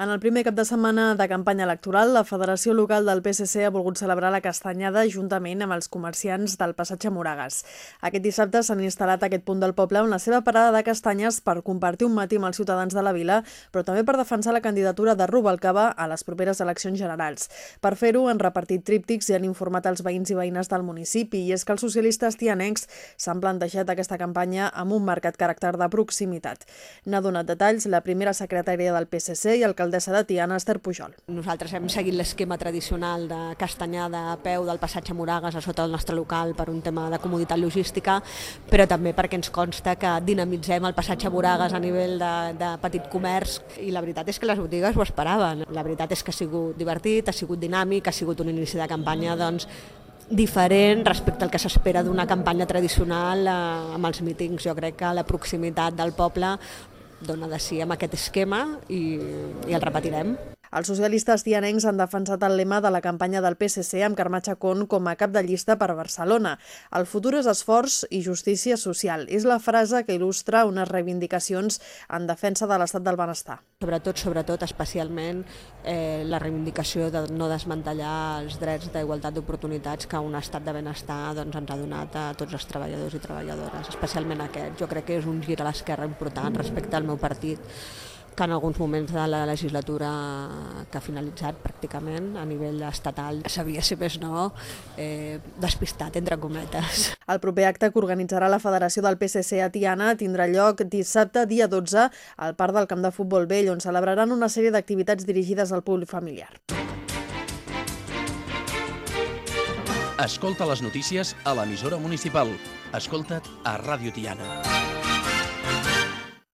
En el primer cap de setmana de campanya electoral, la Federació Local del PSC ha volgut celebrar la castanyada juntament amb els comerciants del passatge Moragas. Aquest dissabte s'han instal·lat a aquest punt del poble on la seva parada de castanyes per compartir un matí amb els ciutadans de la vila, però també per defensar la candidatura de Rubalcaba a les properes eleccions generals. Per fer-ho, han repartit tríptics i han informat els veïns i veïnes del municipi, i és que els socialistes tianencs s'han plantejat aquesta campanya amb un marcat caràcter de proximitat. N'ha donat detalls la primera secretària del PSC i el l'alcaldessa de Tiana, Esther Pujol. Nosaltres hem seguit l'esquema tradicional de castanyada a peu del passatge Moragas a sota del nostre local per un tema de comoditat logística, però també perquè ens consta que dinamitzem el passatge Moragas a nivell de, de petit comerç i la veritat és que les botigues ho esperaven. La veritat és que ha sigut divertit, ha sigut dinàmic, ha sigut un inici de campanya doncs, diferent respecte al que s'espera d'una campanya tradicional eh, amb els mítings. Jo crec que la proximitat del poble dona de sí amb aquest esquema i, i el repetirem. Els socialistes tianencs han defensat el lema de la campanya del PSC amb Carme Chacón com a cap de llista per Barcelona. El futur és esforç i justícia social. És la frase que il·lustra unes reivindicacions en defensa de l'estat del benestar. Sobretot, sobretot, especialment eh, la reivindicació de no desmantellar els drets d'igualtat d'oportunitats que un estat de benestar doncs, ens ha donat a tots els treballadors i treballadores, especialment aquest. Jo crec que és un gir a l'esquerra important respecte al meu partit que en alguns moments de la legislatura que ha finalitzat pràcticament a nivell estatal s'havia, si més no, eh, despistat, entre cometes. El proper acte que organitzarà la Federació del PSC a Tiana tindrà lloc dissabte, dia 12, al Parc del Camp de Futbol Vell, on celebraran una sèrie d'activitats dirigides al públic familiar. Escolta les notícies a l'emissora municipal. Escolta't a Ràdio Tiana.